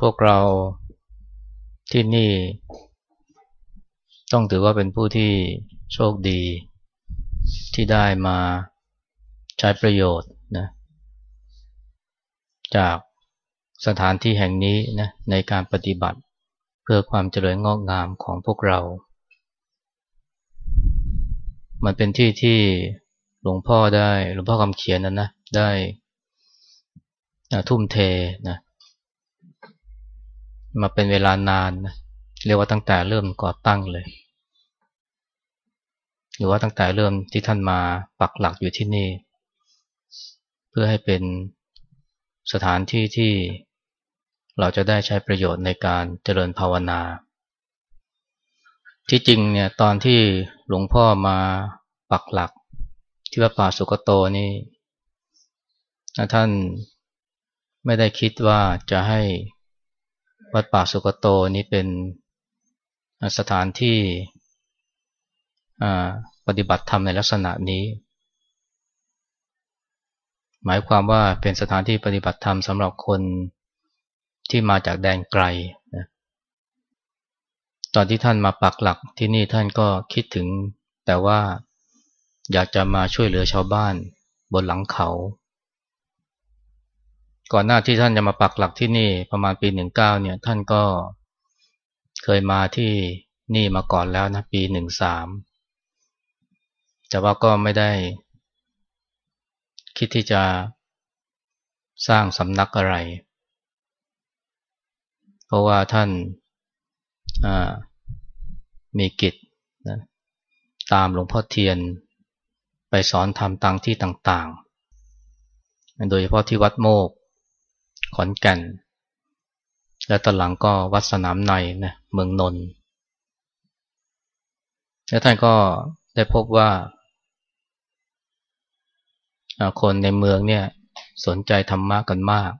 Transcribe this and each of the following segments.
พวกเราที่นี่ ต้องถือว่าเป็นผู้ที่โชคดี ที่ได้มาใช้ประโยชน์นะจากสถานที่แห่งนี้นะในการปฏิบัติเพื่อความเจริญงอกงามของพวกเรา มันเป็นที่ที่หลวงพ่อได้หลวงพ่อคำเขียนนั้นนะได้ทุ่มเทนะ มาเป็นเวลานานนะเรียกว่าตั้งแต่เริ่มก่อตั้งเลย หรือว่าตั้งแต่เริ่มที่ท่านมาปักหลักอยู่ที่นี่ เพื่อให้เป็นสถานที่ที่เราจะได้ใช้ประโยชน์ในการเจริญภาวนา ที่จริงเนี่ยตอนที่หลวงพ่อมาปักหลัก ที่วัดป่าสุกโตนี่ท่านไม่ได้คิดว่าจะให้ วัดป่าสุกโตนี้เป็นสถานที่ปฏิบัติธรรมในลักษณะนี้ หมายความว่าเป็นสถานที่ปฏิบัติธรรมสำหรับคนที่มาจากแดนไกลนะตอนที่ท่านมาปักหลักที่นี่ท่านก็คิดถึงแต่ว่าอยากจะมาช่วยเหลือชาวบ้านบนหลังเขา ก่อนหน้าที่ท่านจะมาปักหลักที่นี่ประมาณปีหนึ่งเก้าเนี่ย ท่านก็เคยมาที่นี่มาก่อนแล้วนะปีหนึ่งสามแต่ว่าก็ไม่ได้ คิดที่จะสร้างสำนักอะไร เพราะว่าท่านมีกิจนะตามหลวงพ่อเทียนไปสอนธรรมตางที่ต่างๆ โดยเฉพาะที่วัดโมก ขอนแก่น และตอนหลังก็วัดสนามในนะเมืองนนท์แล้วท่านก็ได้พบว่า คนในเมืองเนี่ยสนใจธรรมะกันมาก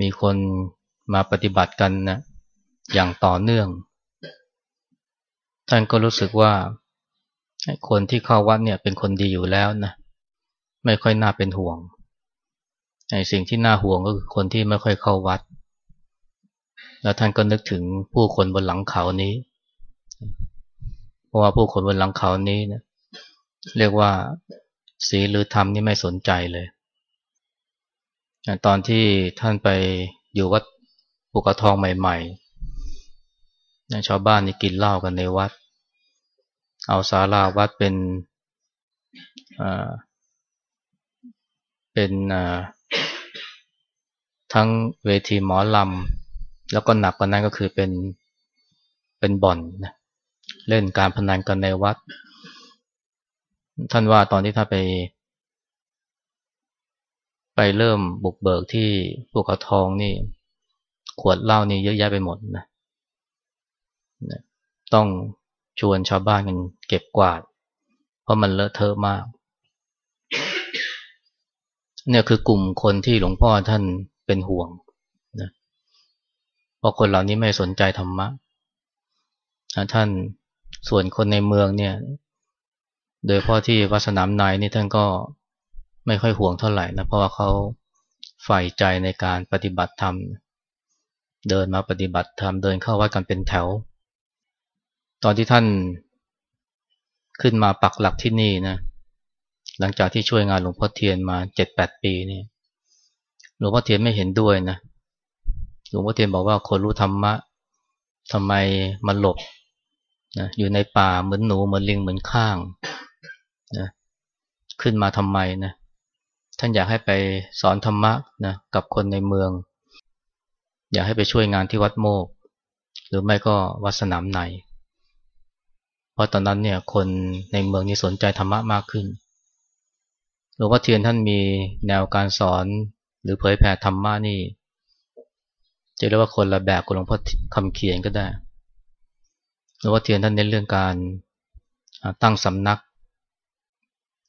มีคนมาปฏิบัติกันนะอย่างต่อเนื่อง ท่านก็รู้สึกว่าคนที่เข้าวัดเนี่ยเป็นคนดีอยู่แล้วนะ ไม่ค่อยน่าเป็นห่วง ไอ้สิ่งที่น่าห่วงก็คือคนที่ไม่ค่อยเข้าวัด แล้วท่านก็นึกถึงผู้คนบนหลังเขานี้ เพราะว่าผู้คนบนหลังเขานี้นะเรียกว่าศีลหรือธรรมนี่ไม่สนใจเลย ตอนที่ท่านไปอยู่วัดปุกทองใหม่ๆชาวบ้านนี่กินเหล้ากันในวัด เอาศาลาวัดเป็นเป็น ทั้งเวทีหมอลำ แล้วก็หนักกว่านั้นก็คือเป็นเป็นบ่อนนะเล่นการพนันกันในวัด ท่านว่าตอนที่ท่านไป ไปเริ่มบุกเบิกที่ภูเขาทองนี่ ขวดเหล้านี่เยอะแยะไปหมดนะต้องชวนชาวบ้านกันเก็บกวาด เพราะมันเลอะเทอะมากเนี่ยคือกลุ่มคนที่หลวงพ่อท่าน เป็นห่วงนะเพราะคนเหล่านี้ไม่สนใจธรรมะท่านส่วนคนในเมืองเนี่ย โดยพ่อที่วัดสนามนายนี่ท่านก็ไม่ค่อยห่วงเท่าไหร่นะเพราะว่าเขาใฝ่ใจในการปฏิบัติธรรม เดินมาปฏิบัติธรรมเดินเข้าวัดกันเป็นแถว ตอนที่ท่านขึ้นมาปักหลักที่นี่นะหลังจากที่ช่วยงานหลวงพ่อเทียนมาเจ็ดแปดปีนี่ห ลวงพ่อเทียนไม่เห็นด้วยนะหลวงพ่อเทียนบอกว่าคนรู้ธรรมะทำไมมาหลบนะอยู่ในป่าเหมือนหนูเหมือนลิงเหมือนข้างนะขึ้นมาทำไมนะท่านอยากให้ไปสอนธรรมะนะกับคนในเมือง อยากให้ไปช่วยงานที่วัดโมก หรือไม่ก็วัดสนามในเพราะตอนนั้นเนี่ยคนในเมืองนี้สนใจธรรมะมากขึ้นหลวงพ่อเทียนท่านมีแนวการสอน หรือเผยแผ่ธรรมะนี่จะเรียกว่าคนละแบบกับหลวงพ่อคำเขียนก็ได้หลวงพ่อเทียนท่านเน้นเรื่องการตั้งสำนัก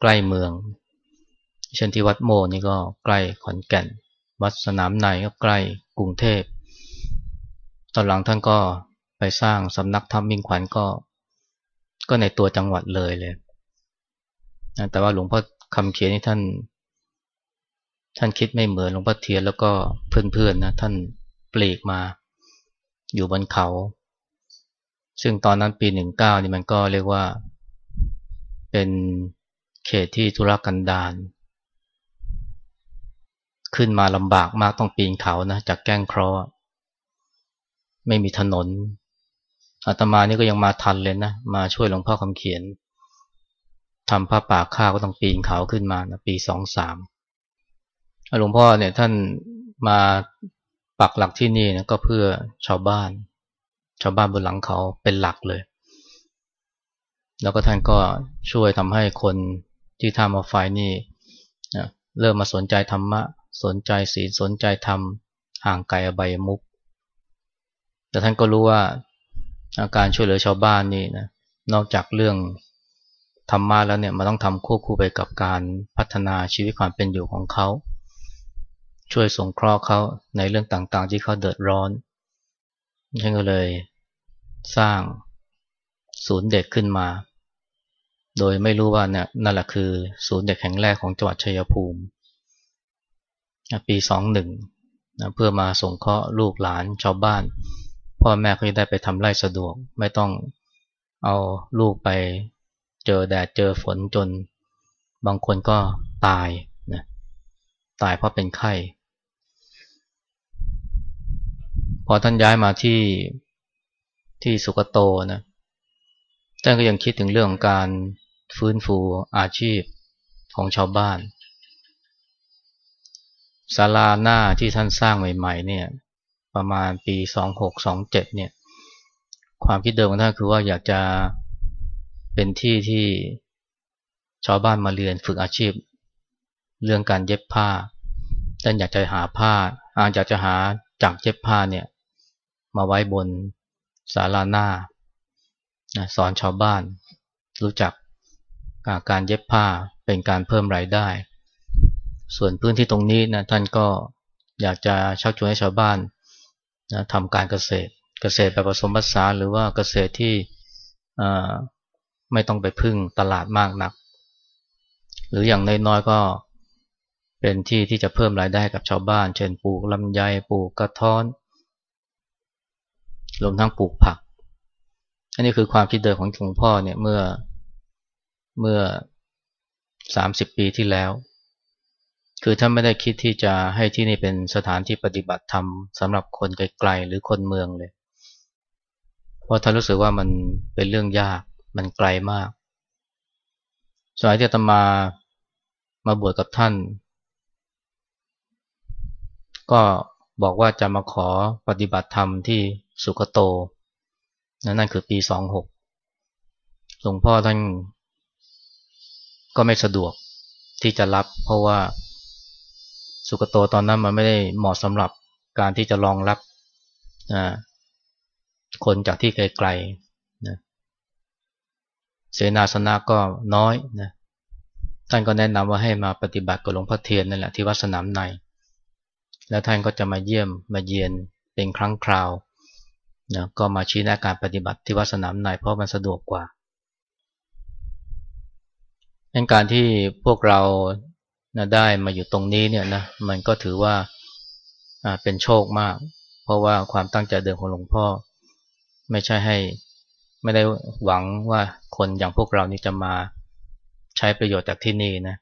ใกล้เมือง เช่นที่วัดโมนี่ก็ใกล้ขอนแก่น วัดสนามในก็ใกล้กรุงเทพ ตอนหลังท่านก็ไปสร้างสำนักธรรมมิ่งขวัญก็ ก็ในตัวจังหวัดเลยเลย แต่ว่าหลวงพ่อคำเขียนนี่ท่าน ท่านคิดไม่เหมือนหลวงพ่อเทียนแล้วก็เพื่อนๆนะท่านปลีกมาอยู่บนเขา ซึ่งตอนนั้นปีหนึ่งเก้านี่มันก็เรียกว่าเป็นเขตที่ธุรกันดารขึ้นมาลำบากมากต้องปีนเขานะจากแก้งคราะห์ไม่มีถนนอาตมานี่ก็ยังมาทันเลยนะ มาช่วยหลวงพ่อคำเขียนทำผ้าป่าข้าวก็ต้องปีนเขาขึ้นมานะปีสองสาม หลวงพ่อเนี่ยท่านมาปักหลักที่นี่นะก็เพื่อชาวบ้าน ชาวบ้านบนหลังเขาเป็นหลักเลย แล้วก็ท่านก็ช่วยทำให้คนที่ทำมาไฟนี่นะเริ่มมาสนใจธรรมะ สนใจศีลสนใจธรรม ห่างไกลอบายมุกแต่ท่านก็รู้ว่าอาการช่วยเหลือชาวบ้านนี่นะนอกจากเรื่องธรรมะแล้วเนี่ยมันต้องทำควบคู่ไปกับการพัฒนาชีวิตความเป็นอยู่ของเขา ช่วยสงเคราะห์เขาในเรื่องต่างๆ ที่เขาเดือดร้อนท่านก็เลยสร้างศูนย์เด็กขึ้นมา โดยไม่รู้ว่าเนี่ยนั่นแหละคือศูนย์เด็กแห่งแรกของจังหวัดชัยภูมิ ปีสองหนึ่งนะเพื่อมาส่งเคราะห์ลูกหลานชาวบ้าน พ่อแม่เขาจะได้ไปทำไร่สะดวก ไม่ต้องเอาลูกไปเจอแดดเจอฝนจน บางคนก็ตายนะตายเพราะเป็นไข้ พ อท่านย้ายมาที่ที่สุกโตนะท่านก็ยังคิดถึงเรื่องของการฟื้นฟูอาชีพของชาวบ้านศาลาหน้าที่ท่านสร้างใหม่ๆเนี่ยประมาณปี2627เนี่ย ความคิดเดิมของท่านคือว่าอยากจะเป็นที่ที่ชาวบ้านมาเรียนฝึกอาชีพ เรื่องการเย็บผ้าท่านอยากจะหาผ้าอาอยากจะหาจากเย็บผ้าเนี่ย มาไว้บนศาลาหน้าสอนชาวบ้าน รู้จักการเย็บผ้าเป็นการเพิ่มรายได้ ส่วนพื้นที่ตรงนี้นะท่านก็อยากจะชักชวนให้ชาวบ้านนะทำการเกษตร เกษตรแบบผสมผสานหรือว่าเกษตรที่ไม่ต้องไปพึ่งตลาดมากนัก หรืออย่างน้อยๆก็เป็นที่ที่จะเพิ่มรายได้กับชาวบ้าน เช่นปลูกลำไยปลูกกระท้อน รวมทั้งปลูกผัก อันนี้คือความคิดเดิมของหลวงพ่อเนี่ยเมื่อเมื่อสามสิบปีที่แล้ว คือท่านไม่ได้คิดที่จะให้ที่นี่เป็นสถานที่ปฏิบัติธรรมสำหรับคนไกลๆหรือคนเมืองเลย เพราะท่านรู้สึกว่ามันเป็นเรื่องยากมันไกลมาก สมัยที่ตมามาบวชกับท่าน ก็บอกว่าจะมาขอปฏิบัติธรรมที่ สุขโตนั่นคือปีสองหกหลวงพ่อท่านก็ไม่สะดวกที่จะรับ เพราะว่าสุกโตตอนนั้นมันไม่ได้เหมาะสำหรับการที่จะรองรับคนจากที่ไกลๆนะเสนาสนะก็น้อยนะท่านก็แนะนำว่าให้มาปฏิบัติกับหลวงพ่อเทียนนั่นแหละที่วัดสนามใน แล้วท่านก็จะมาเยี่ยมมาเยียนเป็นครั้งคราว นะก็มาชี้แนะการปฏิบัติที่วัดสนามในเพราะมันสะดวกกว่าในการที่พวกเรานะได้มาอยู่ตรงนี้เนี่ยนะมันก็ถือว่าเป็นโชคมาก เพราะว่าความตั้งใจเดิมของหลวงพ่อ ไม่ใช่ให้ไม่ได้หวังว่าคนอย่างพวกเรานี่จะมาใช้ประโยชน์จากที่นี่นะ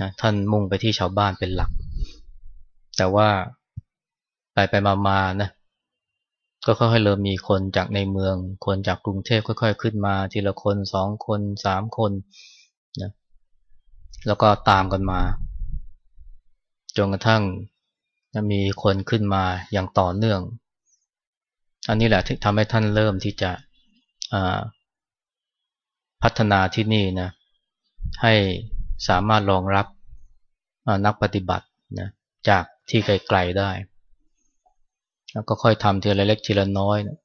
นะท่านมุ่งไปที่ชาวบ้านเป็นหลัก แต่ว่าไปไปมามานะ ก็ค่อยๆเริ่มมีคนจากในเมือง คนจากกรุงเทพค่อยๆ ขึ้นมา ทีละคนสองคนสามคนนะแล้วก็ตามกันมาจนกระทั่งมีคนขึ้นมาอย่างต่อเนื่อง อันนี้แหละที่ทำให้ท่านเริ่มที่จะพัฒนาที่นี่นะให้สามารถรองรับนักปฏิบัตินะจากที่ไกลๆได้ แล้วก็ค่อยทำทีละเล็กทีละน้อยนะ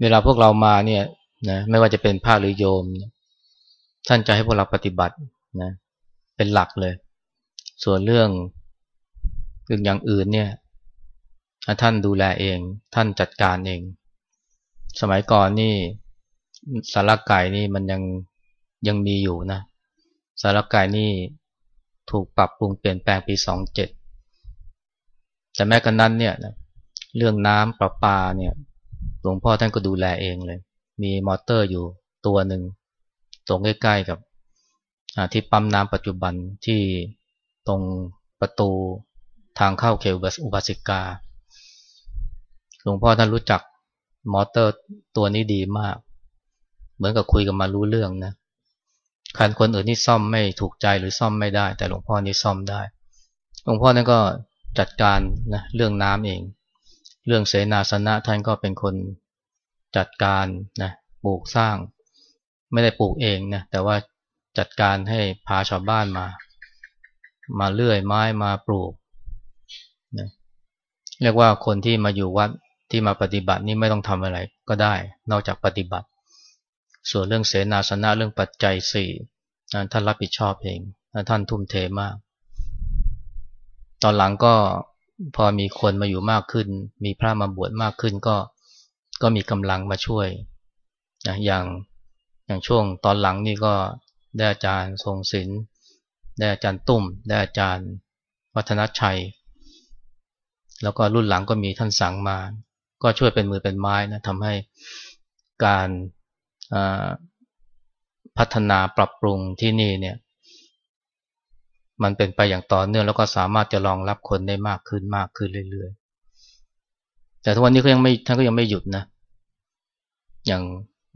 เวลาพวกเรามาเนี่ยนะไม่ว่าจะเป็นพระหรือโยม ท่านจะให้พวกเราปฏิบัตินะเป็นหลักเลย ส่วนเรื่องเรื่องอย่างอื่นเนี่ยท่านดูแลเอง ท่านจัดการเอง สมัยก่อนนี่สารกไก่นี่มันยังยังมีอยู่นะสารกไก่นี่ถูกปรับปรุงเปลี่ยนแปลงปีสองเจ็ดแต่แม้กันนั้นเนี่ย เรื่องน้ำประปาเนี่ยหลวงพ่อท่านก็ดูแลเองเลย มีมอเตอร์อยู่ตัวหนึ่งตรงใกล้ๆกับที่ปั๊มน้ำปัจจุบันที่ตรงประตูทางเข้าเขวอุบาสิกา หลวงพ่อท่านรู้จักมอเตอร์ตัวนี้ดีมาก เหมือนกับคุยกันมารู้เรื่องนะคันคนอื่นนี่ซ่อมไม่ถูกใจหรือซ่อมไม่ได้ แต่หลวงพ่อนี่ซ่อมได้ หลวงพ่อนั่นก็จัดการนะเรื่องน้ำเอง เรื่องเสนาสนะท่านก็เป็นคนจัดการนะปลูกสร้าง ไม่ได้ปลูกเองนะแต่ว่าจัดการให้พาชาวบ้านมา มาเลื่อยไม้มาปลูกนะเรียกว่าคนที่มาอยู่วัดที่มาปฏิบัตินี่ไม่ต้องทำอะไรก็ได้ นอกจากปฏิบัติ ส่วนเรื่องเสนาสนะเรื่องปัจจัยสี่ท่านรับผิดชอบเองท่านทุ่มเทมาก ตอนหลังก็ พอมีคนมาอยู่มากขึ้น มีพระมาบวชมากขึ้นก็ก็มีกำลังมาช่วยนะอย่างอย่างช่วงตอนหลังนี่ก็ได้อาจารย์ทรงศิลป์ได้อาจารย์ตุ้มได้อาจารย์วัฒนชัย แล้วก็รุ่นหลังก็มีท่านสังมา ก็ช่วยเป็นมือเป็นไม้นะทำให้การพัฒนาปรับปรุงที่นี่เนี่ย มันเป็นไปอย่างต่อเนื่องแล้วก็สามารถจะรองรับคนได้มากขึ้นมากขึ้นเรื่อยๆ แต่ทุกวันนี้ก็ยังไม่ท่านก็ยังไม่หยุดนะ อย่าง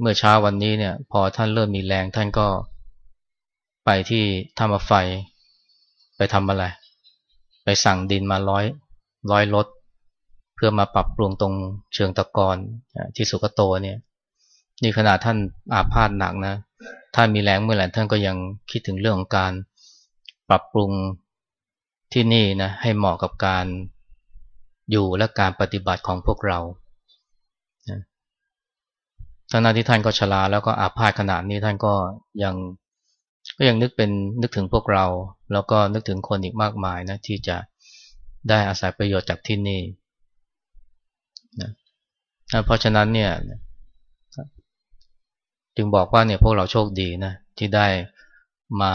เมื่อเช้าวันนี้เนี่ย พอท่านเริ่มมีแรงท่านก็ไปที่ทำไฟ ไปทำอะไร ไปสั่งดินมาร้อยร้อยรถเพื่อมาปรับปรุงตรงเชิงตะกอนที่สุกโตเนี่ยนี่ขนาดท่านอาพาธหนักนะท่านมีแรงเมื่อไหร่ท่านก็ยังคิดถึงเรื่องของการ ปรับปรุงที่นี่นะให้เหมาะกับการอยู่และการปฏิบัติของพวกเราทั้งนั้นที่ท่านก็ชราแล้วก็อาพาธขนาดนี้ท่านก็ยังก็ยังนึกเป็นนึกถึงพวกเรา แล้วก็นึกถึงคนอีกมากมายนะที่จะได้อาศัยประโยชน์จากที่นี่นะเพราะฉะนั้นเนี่ยจึงบอกว่าเนี่ยพวกเราโชคดีนะที่ได้มา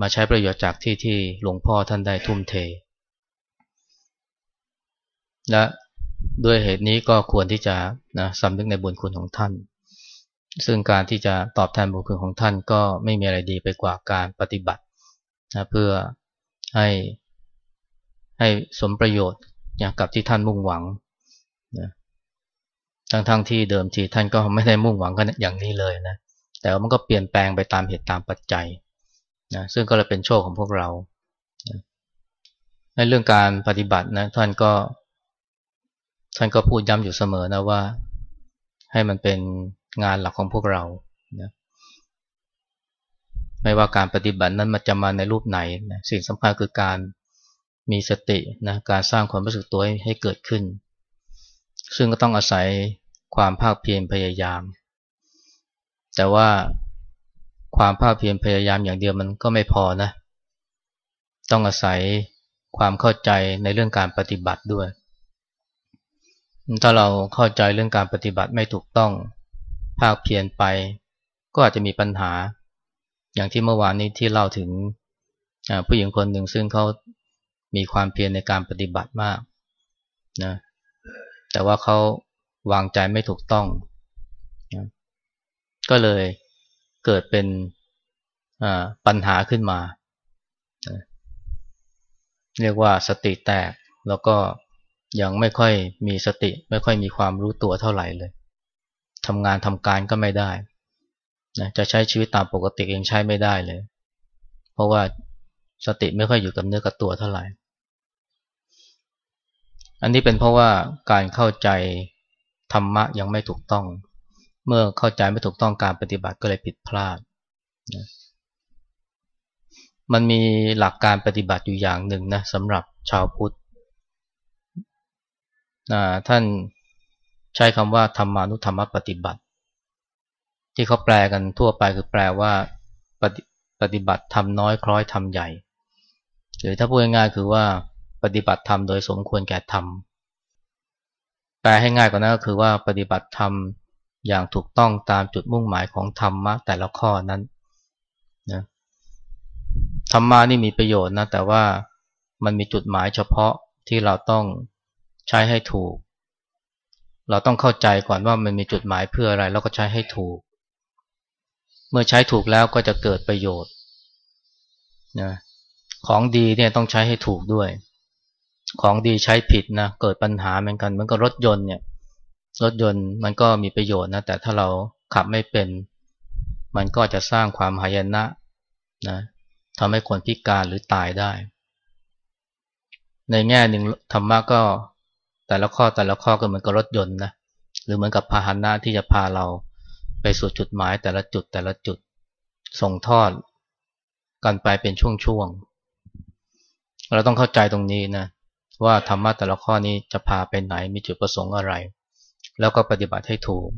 มาใช้ประโยชน์จากที่ที่หลวงพ่อท่านได้ทุ่มเท และด้วยเหตุนี้ก็ควรที่จะนะสำนึกในบุญคุณของท่าน ซึ่งการที่จะตอบแทนบุญคุณของท่านก็ไม่มีอะไรดีไปกว่าการปฏิบัตินะเพื่อให้ให้สมประโยชน์อย่างกับที่ท่านมุ่งหวังนะทั้งๆทที่เดิมทีท่านก็ไม่ได้มุ่งหวังกันอย่างนี้เลยนะ แต่ว่ามันก็เปลี่ยนแปลงไปตามเหตุตามปัจจัย นะซึ่งก็เลยเป็นโชคของพวกเราในเรื่องการปฏิบัตินะท่านก็ ท่านก็พูดย้ำอยู่เสมอนะว่า ให้มันเป็นงานหลักของพวกเรานะไม่ว่าการปฏิบัตินั้นมันจะมาในรูปไหนนะสิ่งสำคัญคือการมีสตินะการสร้างความรู้สึกตัวให้เกิดขึ้น ซึ่งก็ต้องอาศัยความภาคเพียรพยายาม แต่ว่า ความภาคเพียรพยายามอย่างเดียวมันก็ไม่พอนะ ต้องอาศัยความเข้าใจในเรื่องการปฏิบัติด้วย ถ้าเราเข้าใจเรื่องการปฏิบัติไม่ถูกต้อง ภาคเพียรไป ก็อาจจะมีปัญหา อย่างที่เมื่อวานนี้ที่เล่าถึงผู้หญิงคนหนึ่งซึ่งเขามีความเพียรในการปฏิบัติมากนะ แต่ว่าเขาวางใจไม่ถูกต้องนะก็เลย เกิดเป็นปัญหาขึ้นมา เรียกว่าสติแตกแล้วก็ยังไม่ค่อยมีสติ ไม่ค่อยมีความรู้ตัวเท่าไหร่เลยทำงานทำการก็ไม่ได้นะจะใช้ชีวิตตามปกติเองใช้ไม่ได้เลย เพราะว่าสติไม่ค่อยอยู่กับเนื้อกับตัวเท่าไหร่ อันนี้เป็นเพราะว่าการเข้าใจธรรมะยังไม่ถูกต้อง เมื่อเข้าใจไม่ถูกต้องการปฏิบัติก็เลยผิดพลาดนะมันมีหลักการปฏิบัติอยู่อย่างหนึ่งนะสำหรับชาวพุทธท่านใช้คำว่าธรรมานุธรรมปฏิบัติ ที่เขาแปลกันทั่วไปคือแปลว่าปฏิปฏิบัติทำน้อยคล้อยทำใหญ่ หรือถ้าพูดง่ายๆคือว่าปฏิบัติธรรมโดยสมควรแก่ธรรมแปลให้ง่ายกว่านั้นก็คือว่าปฏิบัติธรรม อย่างถูกต้องตามจุดมุ่งหมายของธรรมะแต่ละข้อนั้นนะธรรมะนี่มีประโยชน์นะแต่ว่ามันมีจุดหมายเฉพาะที่เราต้องใช้ให้ถูก เราต้องเข้าใจก่อนว่ามันมีจุดหมายเพื่ออะไร แล้วก็ใช้ให้ถูก เมื่อใช้ถูกแล้วก็จะเกิดประโยชน์นะของดีเนี่ยต้องใช้ให้ถูกด้วย ของดีใช้ผิดนะเกิดปัญหาเหมือนกันเหมือนกับรถยนต์เนี่ย รถยนต์มันก็มีประโยชน์นะแต่ถ้าเราขับไม่เป็น มันก็จะสร้างความหายนะนะทำให้คนพิการหรือตายได้ ในแง่หนึ่งธรรมะก็แต่ละข้อแต่ละข้อก็เหมือนกับรถยนต์นะหรือเหมือนกับพาหนะที่จะพาเราไปสู่จุดหมายแต่ละจุดแต่ละจุดส่งทอด กันไปเป็นช่วงๆเราต้องเข้าใจตรงนี้นะว่าธรรมะแต่ละข้อนี้จะพาไปไหนมีจุดประสงค์อะไร แล้วก็ปฏิบัติให้ถูก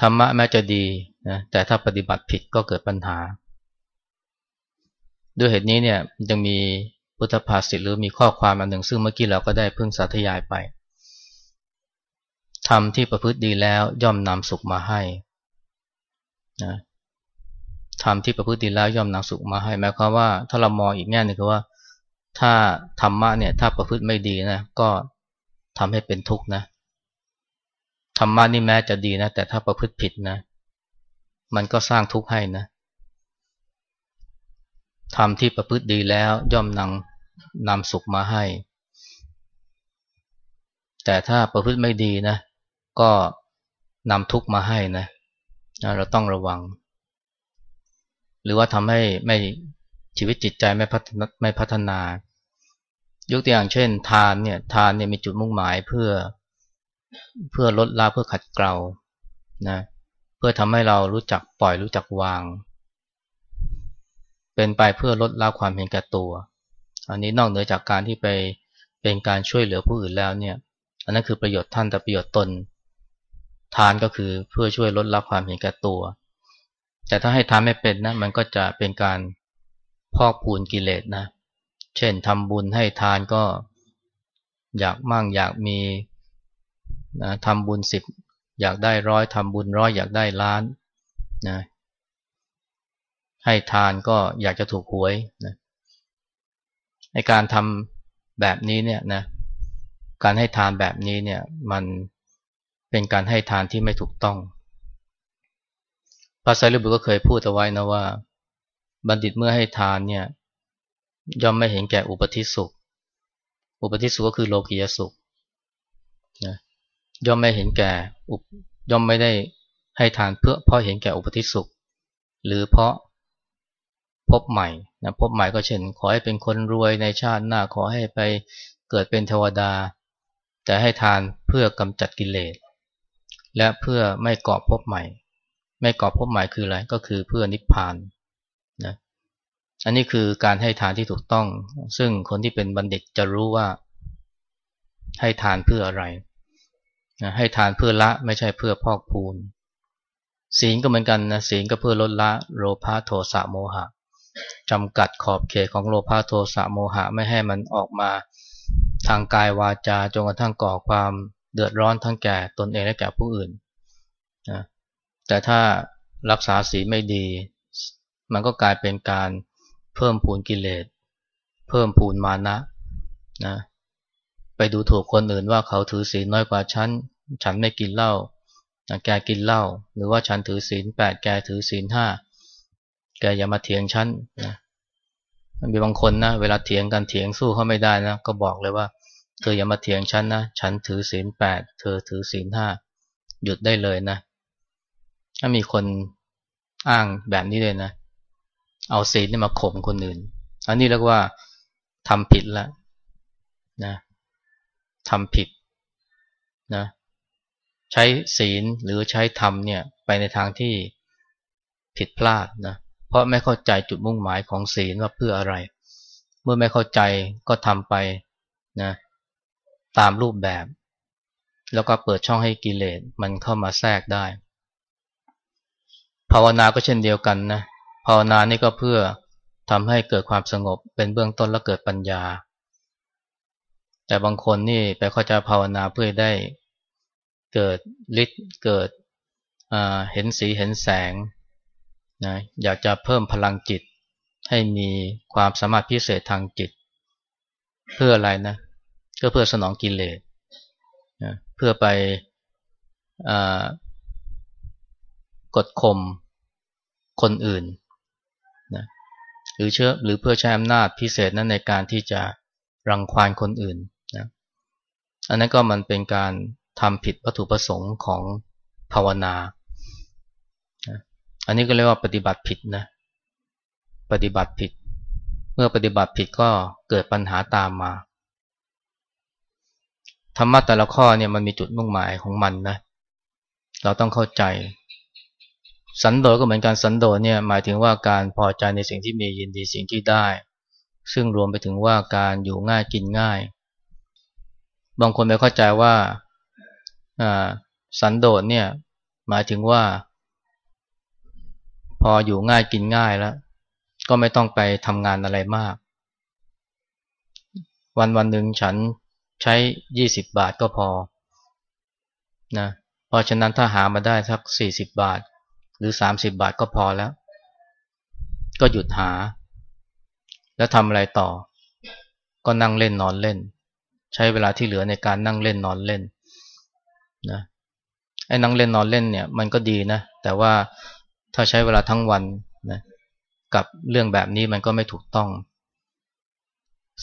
ธรรมะแม้จะดีนะแต่ถ้าปฏิบัติผิดก็เกิดปัญหา ด้วยเหตุนี้เนี่ยยังมีพุทธภาษิตหรือมีข้อความอันหนึ่งซึ่งเมื่อกี้เราก็ได้เพิ่งสาธยายไปทำที่ประพฤติดีแล้วย่อมนำสุขมาให้นะทำที่ประพฤติดีแล้วย่อมนำสุขมาให้หมายความว่าถ้าเรามองอีกแง่นึงคือว่า ถ้าธรรมะเนี่ยถ้าประพฤติไม่ดีนะก็ ทำให้เป็นทุกข์นะธรรมะนี่แม้จะดีนะ แต่ถ้าประพฤติผิดนะ มันก็สร้างทุกข์ให้นะทำที่ประพฤติดีแล้วย่อมนำนำสุขมาให้ แต่ถ้าประพฤติไม่ดีนะ ก็นำทุกข์มาให้นะนะเราต้องระวัง หรือว่าทำให้ไม่ชีวิตจิตใจไม่พัฒนาไม่พัฒนา ยกตัวอย่างเช่น ทานเนี่ยทานเนี่ยมีจุดมุ่งหมายเพื่อเพื่อลดละเพื่อขัดเกลานะเพื่อทำให้เรารู้จักปล่อยรู้จักวาง เป็นไปเพื่อลดละความเห็นแก่ตัว อันนี้นอกเหนือจากการที่ไปเป็นการช่วยเหลือผู้อื่นแล้วเนี่ย อันนั้นคือประโยชน์ท่านแต่ประโยชน์ตน ทานก็คือเพื่อช่วยลดละความเห็นแก่ตัว แต่ถ้าให้ทานไม่เป็นนะมันก็จะเป็นการพอกพูนกิเลสนะเช่นทำบุญให้ทานก็อยากมั่งอยากมีนะทำบุญสิบอยากได้ร้อยทำบุญร้อยอยากได้ล้านนะให้ทานก็อยากจะถูกหวยนะในการทำแบบนี้เนี่ยนะการให้ทานแบบนี้เนี่ยมันเป็นการให้ทานที่ไม่ถูกต้องพระไตรปิฎกก็เคยพูดเอาไว้นะว่า บัณฑิตเมื่อให้ทานเนี่ย ย่อมไม่เห็นแก่อุปทิสุข อุปทิสุขก็คือโลกียสุขนะย่อมไม่เห็นแก่ย่อมไม่ได้ให้ทานเพื่อเพราะเห็นแก่อุปทิสุข หรือเพราะพบใหม่นะพบใหม่ก็เช่น ขอให้เป็นคนรวยในชาติหน้าขอให้ไปเกิดเป็นเทวดา แต่ให้ทานเพื่อกำจัดกิเลสและเพื่อไม่ก่อพบใหม่ ไม่ก่อพบใหม่คืออะไรก็คือเพื่อนิพพานนะ อันนี้คือการให้ทานที่ถูกต้อง ซึ่งคนที่เป็นบัณฑิตจะรู้ว่า ให้ทานเพื่ออะไรนะให้ทานเพื่อละไม่ใช่เพื่อพอกพูน ศีลก็เหมือนกันนะศีลก็เพื่อลดละโลภะโทสะโมหะจำกัดขอบเขตของโลภะโทสะโมหะไม่ให้มันออกมาทางกายวาจาจนกระทั่งก่อความเดือดร้อนทั้งแก่ตนเองและแก่ผู้อื่นนะแต่ถ้ารักษาศีลไม่ดี มันก็กลายเป็นการ เพิ่มพูนกิเลส เพิ่มพูนมานะนะ ไปดูถูกคนอื่นว่าเขาถือศีลน้อยกว่าฉัน ฉันไม่กินเหล้าแกกินเหล้าหรือว่าฉันถือศีลแปดแกถือศีลห้าแกอย่ามาเถียงฉันนะมีบางคนนะเวลาเถียงกันเถียงสู้เขาไม่ได้นะก็บอกเลยว่า เธออย่ามาเถียงฉันนะฉันถือศีลแปดเธอถือศีลห้าหยุดได้เลยนะ ถ้ามีคนอ้างแบบนี้เลยนะ เอาศีลนี่มาข่มคนอื่น อันนี้เรียกว่าทำผิดแล้วนะทำผิดนะใช้ศีลหรือใช้ธรรมเนี่ยไปในทางที่ผิดพลาดนะเพราะไม่เข้าใจจุดมุ่งหมายของศีลว่าเพื่ออะไร เมื่อไม่เข้าใจก็ทำไปนะตามรูปแบบ แล้วก็เปิดช่องให้กิเลสมันเข้ามาแทรกได้ ภาวนาก็เช่นเดียวกันนะ ภาวนานี่ก็เพื่อทำให้เกิดความสงบเป็นเบื้องต้นแล้วเกิดปัญญา แต่บางคนนี่ไปเข้าใจภาวนาเพื่อได้เกิดฤทธิ์เกิดเห็นสีเห็นแสงนะอยากจะเพิ่มพลังจิต ให้มีความสามารถพิเศษทางจิต เพื่ออะไรนะ ก็เพื่อสนองกิเลสนะเพื่อไปกดข่มคนอื่น หรือเชื่อหรือเพื่อใช้อำนาจพิเศษนั้นในการที่จะรังควานคนอื่นนะอันนั้นก็มันเป็นการทำผิดวัตถุประสงค์ของภาวนา อันนี้ก็เรียกว่าปฏิบัติผิดนะ ปฏิบัติผิด เมื่อปฏิบัติผิดก็เกิดปัญหาตามมา ธรรมะแต่ละข้อเนี่ยมันมีจุดมุ่งหมายของมันนะ เราต้องเข้าใจ สันโดษก็เหมือนการสันโดษเนี่ยหมายถึงว่าการพอใจในสิ่งที่มียินดีสิ่งที่ได้ ซึ่งรวมไปถึงว่าการอยู่ง่ายกินง่าย บางคนไม่เข้าใจว่าสันโดษเนี่ยหมายถึงว่า พออยู่ง่ายกินง่ายแล้ว ก็ไม่ต้องไปทำงานอะไรมาก วันวันหนึ่งฉันใช้ยี่สิบบาทก็พอนะเพราะฉะนั้นถ้าหามาได้สักสี่สิบบาท หรือสามสิบบาทก็พอแล้ว ก็หยุดหา แล้วทำอะไรต่อ ก็นั่งเล่นนอนเล่น ใช้เวลาที่เหลือในการนั่งเล่นนอนเล่นนะไอ้นั่งเล่นนอนเล่นเนี่ย มันก็ดีนะแต่ว่าถ้าใช้เวลาทั้งวันนะกับเรื่องแบบนี้มันก็ไม่ถูกต้อง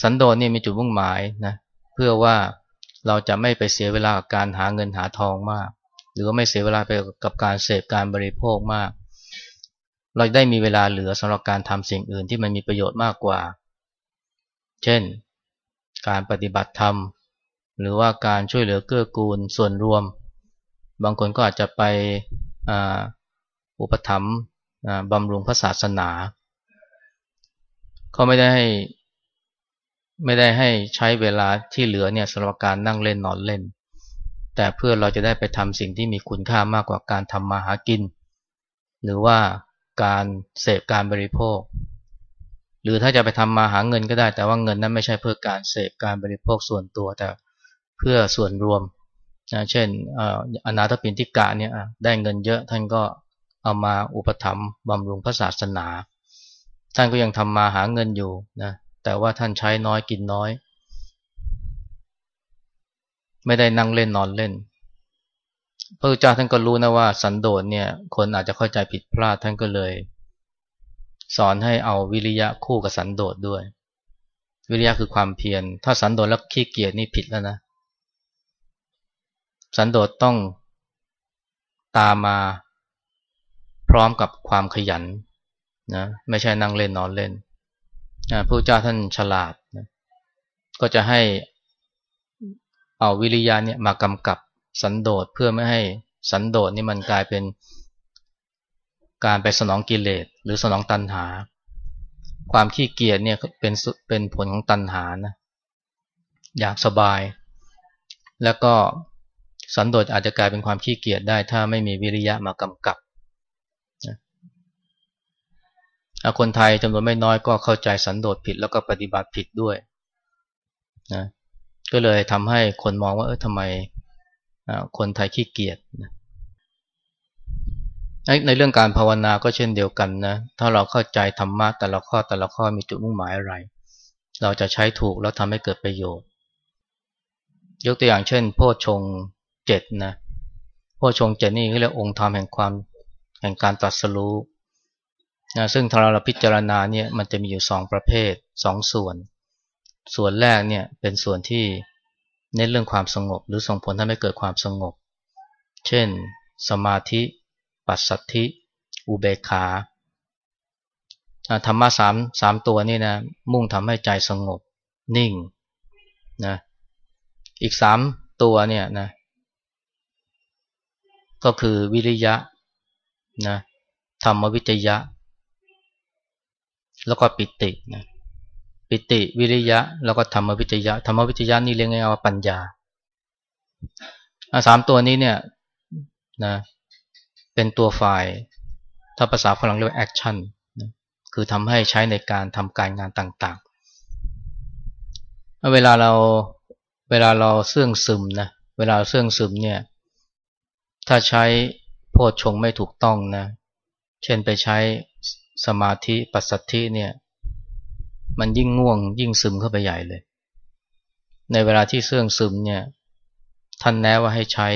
สันโดษนี่มีจุดมุ่งหมายนะเพื่อว่าเราจะไม่ไปเสียเวลากับการหาเงินหาทองมาก หรือว่าไม่เสียเวลาไปกับการเสพการบริโภคมาก เราได้มีเวลาเหลือสำหรับการทำสิ่งอื่นที่มันมีประโยชน์มากกว่า เช่น การปฏิบัติธรรม หรือว่าการช่วยเหลือเกื้อกูลส่วนรวม บางคนก็อาจจะไปอุปถัมภ์บำรุงพระศาสนา เขาไม่ได้ให้ไม่ได้ให้ใช้เวลาที่เหลือเนี่ยสำหรับการนั่งเล่นนอนเล่น แต่เพื่อเราจะได้ไปทำสิ่งที่มีคุณค่ามากกว่าการทำมาหากิน หรือว่าการเสพการบริโภค หรือถ้าจะไปทำมาหาเงินก็ได้ แต่ว่าเงินนั้นไม่ใช่เพื่อการเสพการบริโภคส่วนตัวแต่เพื่อส่วนรวมนะเช่นอนาถปินทิกะเนี่ยได้เงินเยอะท่านก็เอามาอุปถัมภ์บำรุงพระศาสนา ท่านก็ยังทำมาหาเงินอยู่นะแต่ว่าท่านใช้น้อยกินน้อย ไม่ได้นั่งเล่นนอนเล่น พระพุทธเจ้าท่านก็รู้นะว่าสันโดษเนี่ยคนอาจจะเข้าใจผิดพลาดท่านก็เลย สอนให้เอาวิริยะคู่กับสันโดษด้วย วิริยะคือความเพียร ถ้าสันโดษแล้วขี้เกียจนี่ผิดแล้วนะ สันโดษต้องตามมาพร้อมกับความขยันนะไม่ใช่นั่งเล่นนอนเล่นพระเจ้าท่านฉลาดนะก็จะให้ เอาวิริยะเนี่ยมากำกับสันโดษเพื่อไม่ให้สันโดษนี่มันกลายเป็นการไปสนองกิเลสหรือสนองตัณหา ความขี้เกียจเนี่ยเป็นเป็นผลของตัณหานะอยากสบาย แล้วก็สันโดษอาจจะกลายเป็นความขี้เกียจได้ ถ้าไม่มีวิริยะมากำกับคนไทยจำนวนไม่น้อยก็เข้าใจสันโดษผิดแล้วก็ปฏิบัติผิดด้วยนะ ก็เลยทำให้คนมองว่าเออทำไมคนไทยขี้เกียจนะในเรื่องการภาวนาก็เช่นเดียวกันนะ ถ้าเราเข้าใจธรรมะแต่ละข้อแต่ละข้อมีจุดมุ่งหมายอะไร เราจะใช้ถูกแล้วทำให้เกิดประโยชน์ ยกตัวอย่างเช่น โพชงเจ็ดนะ โพชงเจ็ดนี่เรียกองค์ธรรมแห่งความแห่งการตัดสรู้นะซึ่งถ้าเราพิจารณาเนี่ยมันจะมีอยู่สองประเภทสองส่วน ส่วนแรกเนี่ยเป็นส่วนที่เน้นเรื่องความสงบ หรือส่งผลทำให้เกิดความสงบ เช่น สมาธิ ปัสสัทธิ อุเบกขาธรรมะสามสามตัวนี่นะมุ่งทำให้ใจสงบ นิ่งนะอีกสามตัวเนี่ยนะก็คือวิริยะนะธรรมวิจยะ แล้วก็ปิตินะ ปิติวิริยะ แล้วก็ธรรมวิจยะธรรมวิจยะนี่เรียกง่ายว่าปัญญาสามตัวนี้เนี่ยนะเป็นตัวฝ่าย ถ้าภาษาฝรั่งเรียกว่า action คือทำให้ใช้ในการทำการงานต่างๆ เวลาเราเวลาเราเซื่องซึมนะเวลาเซื่องซึมเนี่ยถ้าใช้โพชฌงค์ไม่ถูกต้องนะ เช่นไปใช้สมาธิปัสสัทธิเนี่ย มันยิ่งง่วง ยิ่งซึมเข้าไปใหญ่เลย ในเวลาที่เซื่องซึมเนี่ย ท่านแนะว่าให้ใช้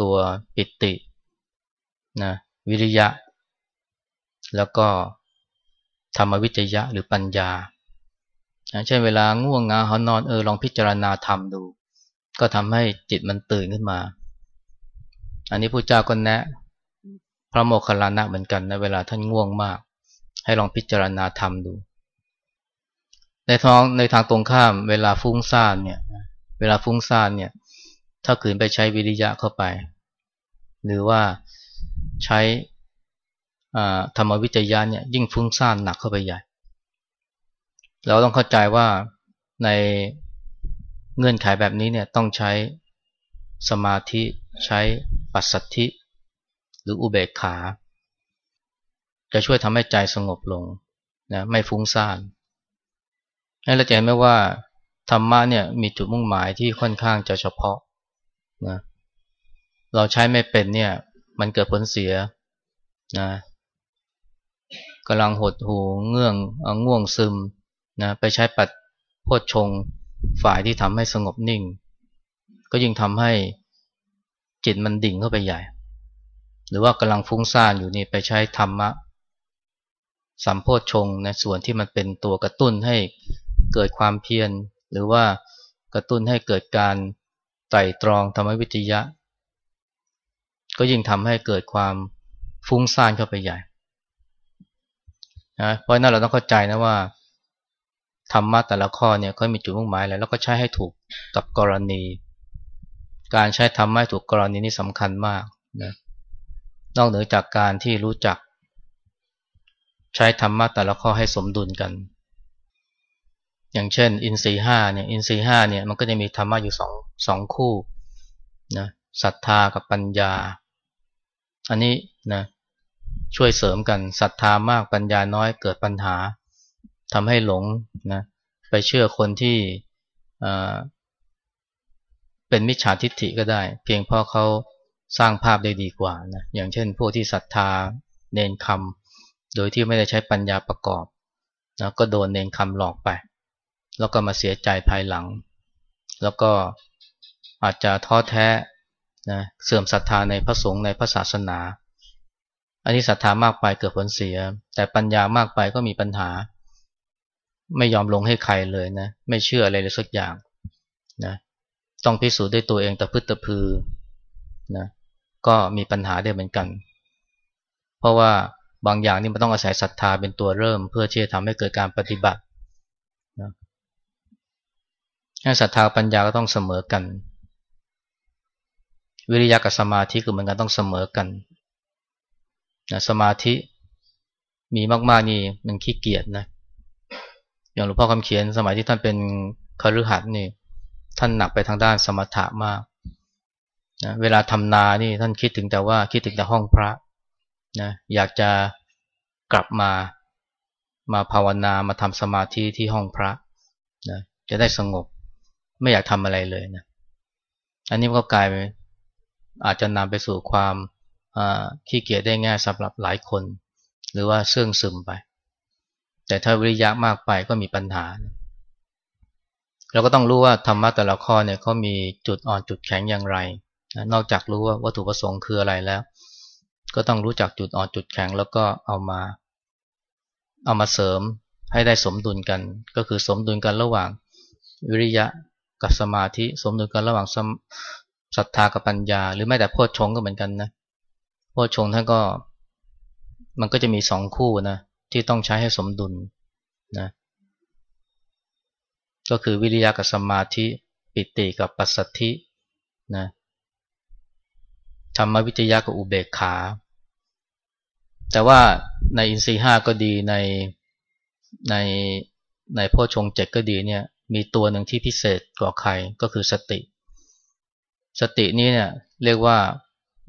ตัวปิตินะวิริยะ แล้วก็ธรรมวิจยะหรือปัญญาเช่นเวลาง่วงงาหอนอนเออลองพิจารณาธรรมดู ก็ทำให้จิตมันตื่นขึ้นมา อันนี้พระเจ้าก็แนะ พระโมคคัลลานะเหมือนกันนะเวลาท่านง่วงมาก ให้ลองพิจารณาธรรมดู ในทางในทางตรงข้าม เวลาฟุ้งซ่านเนี่ย เวลาฟุ้งซ่านเนี่ย ถ้าขืนไปใช้วิริยะเข้าไป หรือว่าใช้ธรรมวิจยะเนี่ยยิ่งฟุ้งซ่านหนักเข้าไปใหญ่ เราต้องเข้าใจว่าในเงื่อนไขแบบนี้เนี่ยต้องใช้สมาธิใช้ปัสสัทธิ หรืออุเบกขา จะช่วยทำให้ใจสงบลงนะไม่ฟุ้งซ่าน เราจะเห็นไหมว่าธรรมะเนี่ยมีจุดมุ่งหมายที่ค่อนข้างจะเฉพาะนะเราใช้ไม่เป็นเนี่ย มันเกิดผลเสียนะกำลังหดหูเงื่องง่วงซึมนะไปใช้ปัดโพชชงฝ่ายที่ทำให้สงบนิ่ง ก็ยิ่งทำให้จิตมันดิ่งเข้าไปใหญ่ หรือว่ากำลังฟุ้งซ่านอยู่นี่ไปใช้ธรรมะสัมโพชงในส่วนที่มันเป็นตัวกระตุ้นให้ เกิดความเพียร หรือว่ากระตุ้นให้เกิดการไต่ตรองธรรมวิทยะ ก็ยิ่งทำให้เกิดความฟุ้งซ่านเข้าไปใหญ่นะเพราะนั้นเราต้องเข้าใจนะว่าธรรมะแต่ละข้อเนี่ยเขามีจุดมุ่งหมายอะไรแล้วก็ใช้ให้ถูกกับกรณี การใช้ธรรมะถูกกรณีนี่สำคัญมากนะนอกเหนือจากการที่รู้จัก ใช้ธรรมะแต่ละข้อให้สมดุลกัน อย่างเช่น อินทรีห้าเนี่ยอินทรีห้าเนี่ยมันก็จะมีธรรมะอยู่สองสองคู่นะศรัทธากับปัญญา อันนี้นะช่วยเสริมกันศรัทธามากปัญญาน้อยเกิดปัญหาทำให้หลงนะไปเชื่อคนที่เป็นมิจฉาทิฏฐิก็ได้ เพียงเพราะเขาสร้างภาพได้ดีกว่านะอย่างเช่นพวกที่ศรัทธาเนนคำโดยที่ไม่ได้ใช้ปัญญาประกอบนะก็โดนเนนคำหลอกไป แล้วก็มาเสียใจภายหลัง แล้วก็อาจจะท้อแท้นะเสื่อมศรัทธาในพระสงฆ์ในพระศาสนา อันนี้ศรัทธามากไปเกิดผลเสีย แต่ปัญญามากไปก็มีปัญหา ไม่ยอมลงให้ใครเลยนะ ไม่เชื่ออะไรเลยสักอย่างนะต้องพิสูจน์ด้วยตัวเองแต่พึ่ตะพือนะก็มีปัญหาได้เหมือนกัน เพราะว่าบางอย่างนี่มันต้องอาศัยศรัทธาเป็นตัวเริ่ม เพื่อที่จะทำให้เกิดการปฏิบัติ ศรัทธาปัญญาก็ต้องเสมอกัน วิริยะกับสมาธิคือเหมือนกันต้องเสมอกันนะสมาธิมีมากๆนี่มันขี้เกียจนะอย่างหลวงพ่อคำเขียนสมัยที่ท่านเป็นคฤหัสถ์นี่ท่านหนักไปทางด้านสมถะมากนะเวลาทำนานี่ท่านคิดถึงแต่ว่าคิดถึงแต่ห้องพระนะอยากจะกลับมามาภาวนามาทำสมาธิที่ห้องพระนะจะได้สงบ ไม่อยากทำอะไรเลยนะอันนี้ก็กลายไปอาจจะนำไปสู่ความขี้เกียจได้ง่ายสำหรับหลายคน หรือว่าเสื่องซึมไป แต่ถ้าวิริยะมากไปก็มีปัญหา เราก็ต้องรู้ว่าธรรมะแต่ละข้อเนี่ยเขามีจุดอ่อนจุดแข็งอย่างไร นอกจากรู้ว่าวัตถุประสงค์คืออะไรแล้ว ก็ต้องรู้จักจุดอ่อนจุดแข็งแล้วก็เอามา เอามาเสริมให้ได้สมดุลกัน ก็คือสมดุลกันระหว่างวิริยะ กับสมาธิ สมดุลกันระหว่างศรัทธากับปัญญา หรือแม้แต่โพชฌงก็เหมือนกันนะพอชงท่านก็มันก็จะมีสองคู่นะที่ต้องใช้ให้สมดุลนะก็คือวิริยะกับสมาธิปิติกับปัสสัทธินะธรรมวิจยะกับอุเบกขา แต่ว่าในอินทรีห้าก็ดีในในในพ่อชงเจ็ดก็ดีเนี่ย มีตัวหนึ่งที่พิเศษกว่าใครก็คือสติ สตินี้เนี่ยเรียกว่า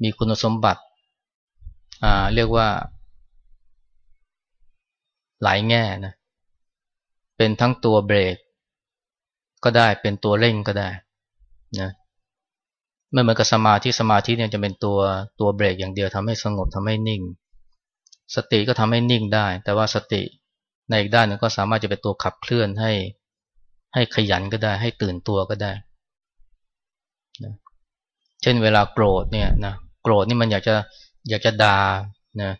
มีคุณสมบัติเรียกว่า หลายแง่นะเป็นทั้งตัวเบรก ก็ได้เป็นตัวเร่งก็ได้นะไม่เหมือนกับสมาธิสมาธิเนี่ยจะเป็นตัวตัวเบรกอย่างเดียวทำให้สงบทำให้นิ่ง สติก็ทำให้นิ่งได้ แต่ว่าสติในอีกด้านหนึ่งก็สามารถจะเป็นตัวขับเคลื่อนให้ ให้ขยันก็ได้ ให้ตื่นตัวก็ได้นะเช่นเวลาโกรธเนี่ยนะโกรธนี่มันอยากจะอยากจะด่านะ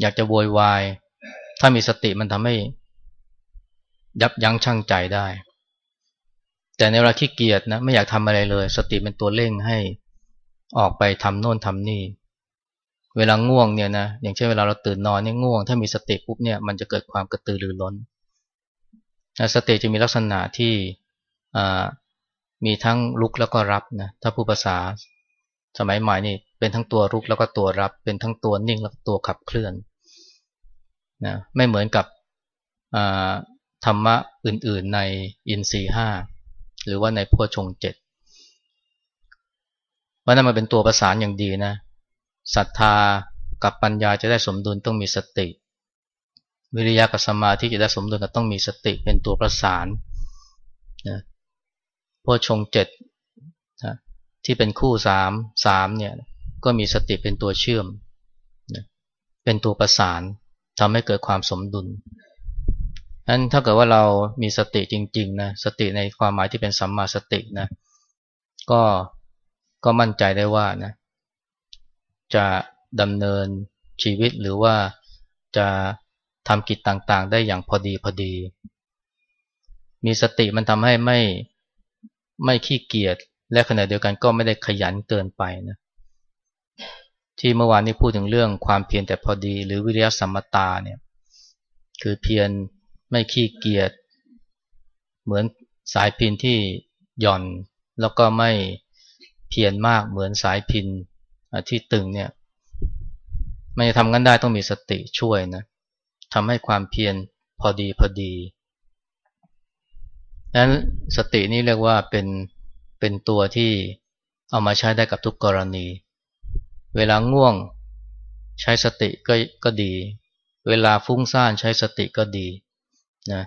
อยากจะโวยวาย ถ้ามีสติมันทำให้ ยับยั้งชั่งใจได้ แต่ในเวลาขี้เกียจนะไม่อยากทำอะไรเลย สติเป็นตัวเร่งให้ออกไปทำโน่นทำนี่ เวลาง่วงเนี่ยนะอย่างเช่นเวลาเราตื่นนอนเนี่ยง่วง ถ้ามีสติปุ๊บเนี่ยมันจะเกิดความกระตือรือร้น สติจะมีลักษณะที่มีทั้งลุกแล้วก็รับนะถ้าผู้ภาษาสมัยใหม่นี่เป็นทั้งตัวรุกแล้วก็ตัวรับ เป็นทั้งตัวนิ่งแล้วก็ตัวขับเคลื่อนนะไม่เหมือนกับธรรมะอื่นๆในอินทรีห้าหรือว่าในพัวชงเจ็ดว่านั้นมาเป็นตัวประสานอย่างดีนะศรัทธากับปัญญาจะได้สมดุลต้องมีสติ วิริยะกับสมาธิจะได้สมดุลก็ต้องมีสติเป็นตัวประสานนะพชงเจ็ดนะที่เป็นคู่สามสามเนี่ยก็มีสติเป็นตัวเชื่อมนะเป็นตัวประสานทำให้เกิดความสมดุลนั้นถ้าเกิดว่าเรามีสติจริงๆนะสติในความหมายที่เป็นสัมมาสตินะก็ก็มั่นใจได้ว่านะจะดำเนินชีวิตหรือว่าจะ ทำกิจต่างๆ ได้อย่างพอดีพอดี มีสติมันทำให้ไม่ไม่ขี้เกียจและขณะเดียวกันก็ไม่ได้ขยันเกินไปนะที่เมื่อวานนี้พูดถึงเรื่องความเพียรแต่พอดี หรือวิริยะสัมมตาเนี่ยคือเพียรไม่ขี้เกียจเหมือนสายพินที่หย่อนแล้วก็ไม่เพียรมากเหมือนสายพินที่ตึงเนี่ย ไม่ทำกันได้ต้องมีสติช่วยนะ ทำให้ความเพียรพอดีพอดีดังนั้นสตินี้เรียกว่าเป็นเป็นตัวที่เอามาใช้ได้กับทุกกรณี เวลาง่วงใช้สติก็ก็ดี เวลาฟุ้งซ่านใช้สติก็ดีนะ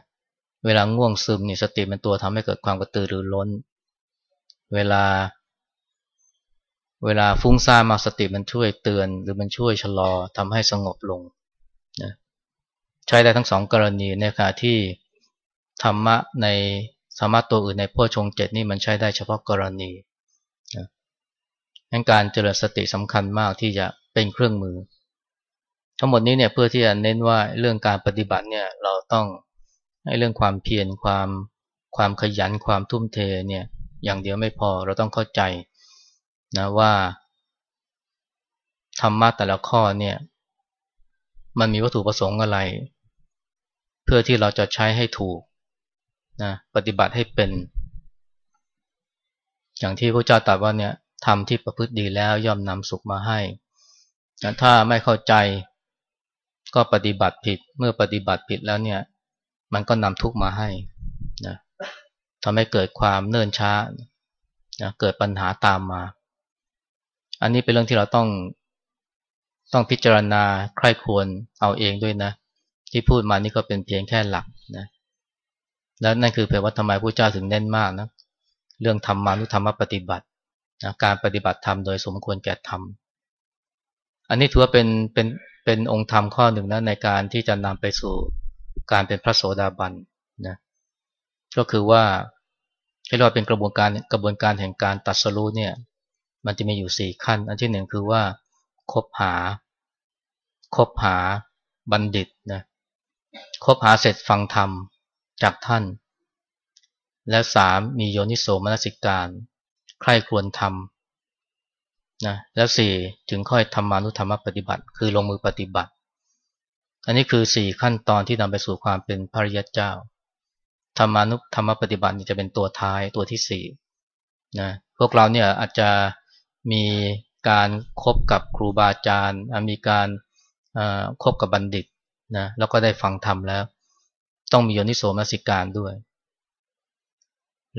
เวลาง่วงซึมนี่สติเป็นตัวทำให้เกิดความกระตือรือร้น เวลา เวลาฟุ้งซ่านมาสติมันช่วยเตือน หรือมันช่วยชะลอทำให้สงบลง ใช้ได้ทั้งสองกรณีในขณะที่ธรรมะในธรรมะตัวอื่นในพ่อชงเจ็ดนี่มันใช้ได้เฉพาะกรณีนะการเจริญสติสำคัญมากที่จะเป็นเครื่องมือ ทั้งหมดนี้เนี่ยเพื่อที่จะเน้นว่าเรื่องการปฏิบัติเนี่ยเราต้องให้เรื่องความเพียรความความขยันความทุ่มเทเนี่ยอย่างเดียวไม่พอเราต้องเข้าใจนะว่าธรรมะแต่ละข้อเนี่ยมันมีวัตถุประสงค์อะไร พื่อที่เราจะใช้ให้ถูกนะปฏิบัติให้เป็น อย่างที่พระเจ้าตรัสว่าเนี่ยทำที่ประพฤติดีแล้วย่อมนำสุขมาให้ถ้าไม่เข้าใจก็ปฏิบัติผิดเมื่อปฏิบัติผิดแล้วเนี่ย มันก็นำทุกข์มาให้นะทำให้เกิดความเนิ่นช้านะเกิดปัญหาตามมา อันนี้เป็นเรื่องที่เราต้องต้องพิจารณาใคร่ควรเอาเองด้วยนะ ที่พูดมานี่ก็เป็นเพียงแค่หลักนะแล้วนั่นคือเผยว่าทำไมพระเจ้าถึงเน้นมากนะเรื่องธรรมานุธรรมปฏิบัตินะการปฏิบัติธรรมโดยสมควรแก่ธรรมอันนี้ถือว่าเป็นเป็นเป็นองค์ธรรมข้อหนึ่งนะในการที่จะนำไปสู่การเป็นพระโสดาบันนะก็คือว่าให้เราเป็นกระบวนการกระบวนการแห่งการตัดสรู้เนี่ย มันจะมีอยู่สี่ขั้น อันที่หนึ่งคือว่าคบหาคบหาบัณฑิตนะ คบหาเสร็จฟังธรรมจากท่าน และสามมีโยนิโสมนสิการ ใคร่ควรทำนะแล้วสี่ถึงค่อยธรรมานุธรรมปฏิบัติ คือลงมือปฏิบัติ อันนี้คือสี่ขั้นตอนที่นำไปสู่ความเป็นพระริยเจ้า ธรรมานุธรรมปฏิบัติจะเป็นตัวท้ายตัวที่สี่นะพวกเราเนี่ยอาจจะมีการครบกับครูบาอาจารย์ มีการครบกับบัณฑิต นะแล้วก็ได้ฟังธรรมแล้ว ต้องมีโยนิโสมนสิการด้วย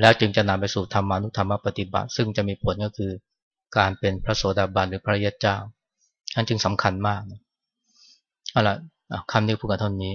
แล้วจึงจะนำไปสู่ธรรมานุธรรมปฏิบัติ ซึ่งจะมีผลก็คือการเป็นพระโสดาบันหรือพระยศเจ้าอันจึงสำคัญมากนะเอาละคำนี้พูดกันเท่านี้